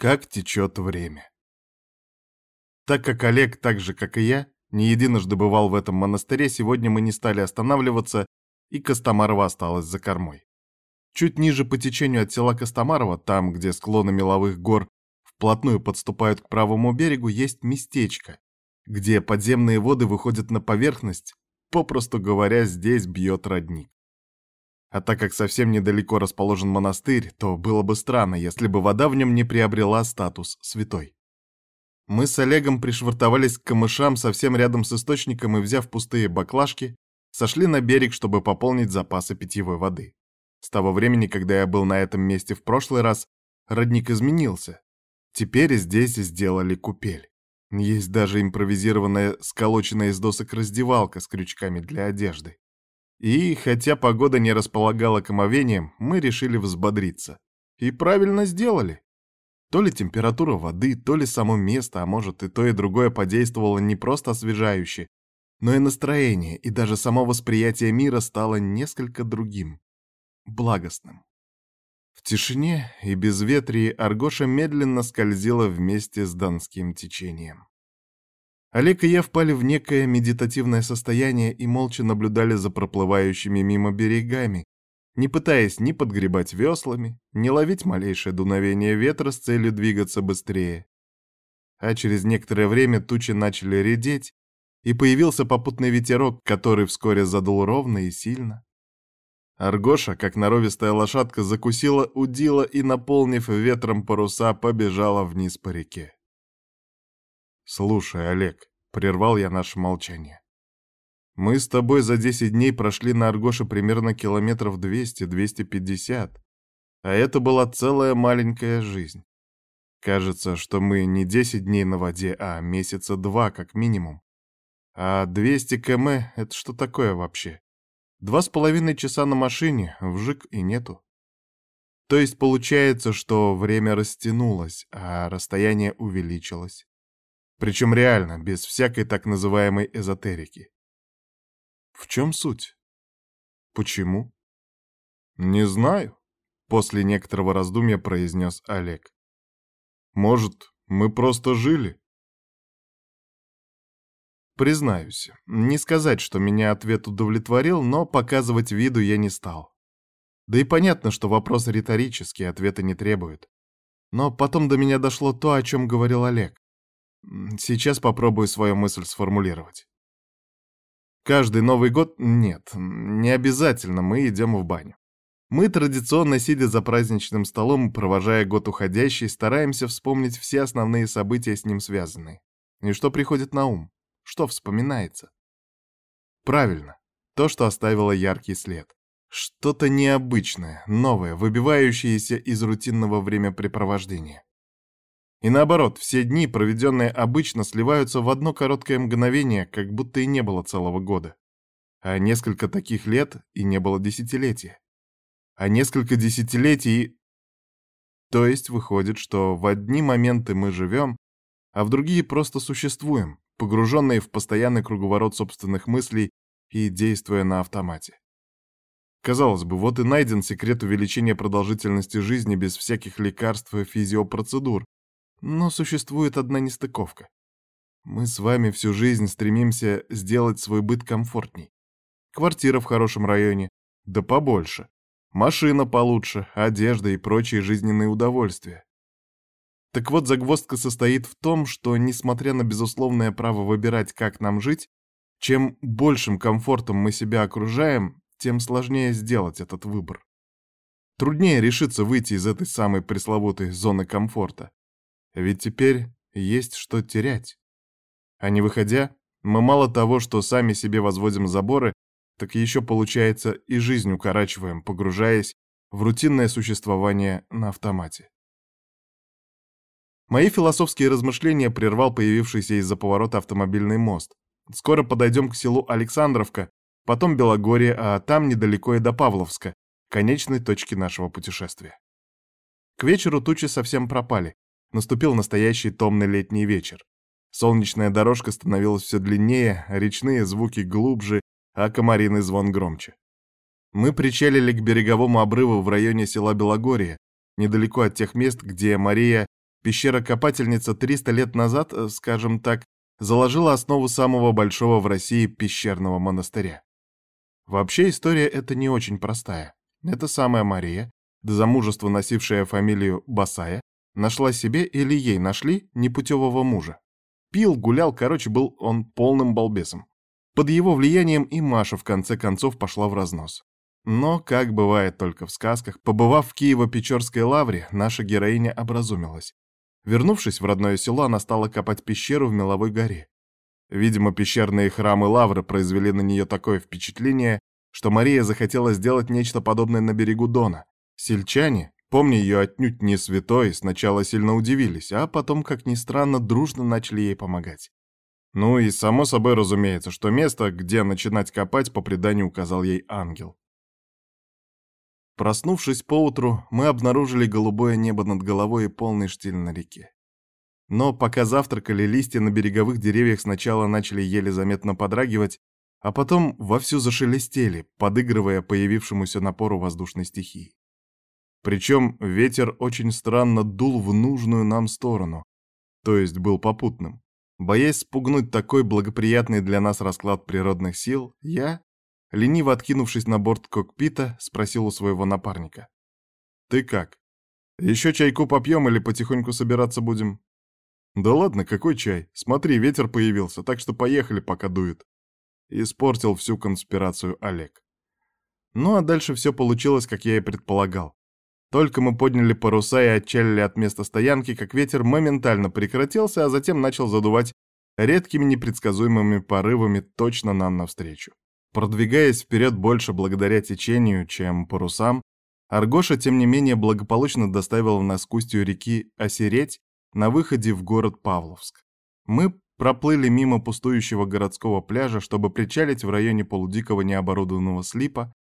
Как течет время. Так как Олег, так же как и я, не единожды бывал в этом монастыре, сегодня мы не стали останавливаться, и Костомарова осталась за кормой. Чуть ниже по течению от села Костомарова, там, где склоны меловых гор вплотную подступают к правому берегу, есть местечко, где подземные воды выходят на поверхность, попросту говоря, здесь бьет родник. А так как совсем недалеко расположен монастырь, то было бы странно, если бы вода в нем не приобрела статус святой. Мы с Олегом пришвартовались к камышам совсем рядом с источником и, взяв пустые баклажки, сошли на берег, чтобы пополнить запасы питьевой воды. С того времени, когда я был на этом месте в прошлый раз, родник изменился. Теперь здесь сделали купель. Есть даже импровизированная, сколоченная из досок раздевалка с крючками для одежды. И, хотя погода не располагала к омовениям, мы решили взбодриться. И правильно сделали. То ли температура воды, то ли само место, а может и то и другое подействовало не просто освежающе, но и настроение, и даже само восприятие мира стало несколько другим, благостным. В тишине и безветрии Аргоша медленно скользила вместе с донским течением. Олег и я впали в некое медитативное состояние и молча наблюдали за проплывающими мимо берегами, не пытаясь ни подгребать веслами, ни ловить малейшее дуновение ветра с целью двигаться быстрее. А через некоторое время тучи начали редеть, и появился попутный ветерок, который вскоре задул ровно и сильно. Аргоша, как норовистая лошадка, закусила удила и, наполнив ветром паруса, побежала вниз по реке. «Слушай, Олег», — прервал я наше молчание. «Мы с тобой за десять дней прошли на Аргоше примерно километров двести-двести пятьдесят, а это была целая маленькая жизнь. Кажется, что мы не десять дней на воде, а месяца два как минимум. А 200 км — это что такое вообще? Два с половиной часа на машине, вжик и нету. То есть получается, что время растянулось, а расстояние увеличилось. Причем реально, без всякой так называемой эзотерики. В чем суть? Почему? Не знаю, после некоторого раздумья произнес Олег. Может, мы просто жили? Признаюсь, не сказать, что меня ответ удовлетворил, но показывать виду я не стал. Да и понятно, что вопрос риторический, ответа не требует. Но потом до меня дошло то, о чем говорил Олег. Сейчас попробую свою мысль сформулировать. Каждый Новый год нет, не обязательно мы идем в баню. Мы традиционно, сидя за праздничным столом, провожая год уходящий, стараемся вспомнить все основные события с ним связанные. И что приходит на ум? Что вспоминается? Правильно, то, что оставило яркий след. Что-то необычное, новое, выбивающееся из рутинного времяпрепровождения. И наоборот, все дни, проведенные обычно, сливаются в одно короткое мгновение, как будто и не было целого года. А несколько таких лет и не было десятилетия. А несколько десятилетий... То есть выходит, что в одни моменты мы живем, а в другие просто существуем, погруженные в постоянный круговорот собственных мыслей и действуя на автомате. Казалось бы, вот и найден секрет увеличения продолжительности жизни без всяких лекарств и физиопроцедур, но существует одна нестыковка. Мы с вами всю жизнь стремимся сделать свой быт комфортней. Квартира в хорошем районе, да побольше. Машина получше, одежда и прочие жизненные удовольствия. Так вот, загвоздка состоит в том, что, несмотря на безусловное право выбирать, как нам жить, чем большим комфортом мы себя окружаем, тем сложнее сделать этот выбор. Труднее решиться выйти из этой самой пресловутой зоны комфорта. Ведь теперь есть что терять. А не выходя, мы мало того, что сами себе возводим заборы, так еще, получается, и жизнь укорачиваем, погружаясь в рутинное существование на автомате. Мои философские размышления прервал появившийся из-за поворота автомобильный мост. Скоро подойдем к селу Александровка, потом Белогорье, а там недалеко и до Павловска, конечной точки нашего путешествия. К вечеру тучи совсем пропали, Наступил настоящий томный летний вечер. Солнечная дорожка становилась все длиннее, речные звуки глубже, а комариный звон громче. Мы причалили к береговому обрыву в районе села Белогорье, недалеко от тех мест, где Мария Пещера-копательница 300 лет назад, э, скажем так, заложила основу самого большого в России пещерного монастыря. Вообще история эта не очень простая. Эта самая Мария, до замужества носившая фамилию Басая, нашла себе или ей нашли непутевого мужа. Пил, гулял, короче, был он полным балбесом. Под его влиянием и Маша в конце концов пошла в разнос. Но, как бывает только в сказках, побывав в Киево-Печорской лавре, наша героиня образумилась. Вернувшись в родное село, она стала копать пещеру в Меловой горе. Видимо, пещерные храмы лавры произвели на нее такое впечатление, что Мария захотела сделать нечто подобное на берегу Дона. Сельчане, помня ее отнюдь не святой, сначала сильно удивились, а потом, как ни странно, дружно начали ей помогать. Ну и само собой разумеется, что место, где начинать копать, по преданию указал ей ангел. Проснувшись поутру, мы обнаружили голубое небо над головой и полный штиль на реке. Но пока завтракали, листья на береговых деревьях сначала начали еле заметно подрагивать, а потом вовсю зашелестели, подыгрывая появившемуся напору воздушной стихии. Причем ветер очень странно дул в нужную нам сторону, то есть был попутным. Боясь спугнуть такой благоприятный для нас расклад природных сил, я, Лениво откинувшись на борт кокпита, спросил у своего напарника. «Ты как? Еще чайку попьем или потихоньку собираться будем?» «Да ладно, какой чай? Смотри, ветер появился, так что поехали, пока дует». Испортил всю конспирацию Олег. Ну а дальше все получилось, как я и предполагал. Только мы подняли паруса и отчалили от места стоянки, как ветер моментально прекратился, а затем начал задувать редкими непредсказуемыми порывами точно нам навстречу. Продвигаясь вперед больше благодаря течению, чем парусам, Аргоша, тем не менее, благополучно доставил нас к устью реки Осереть на выходе в город Павловск. Мы проплыли мимо пустующего городского пляжа, чтобы причалить в районе полудикого необорудованного слипа,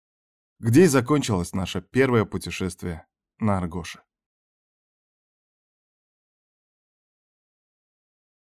где и закончилось наше первое путешествие на Аргоше.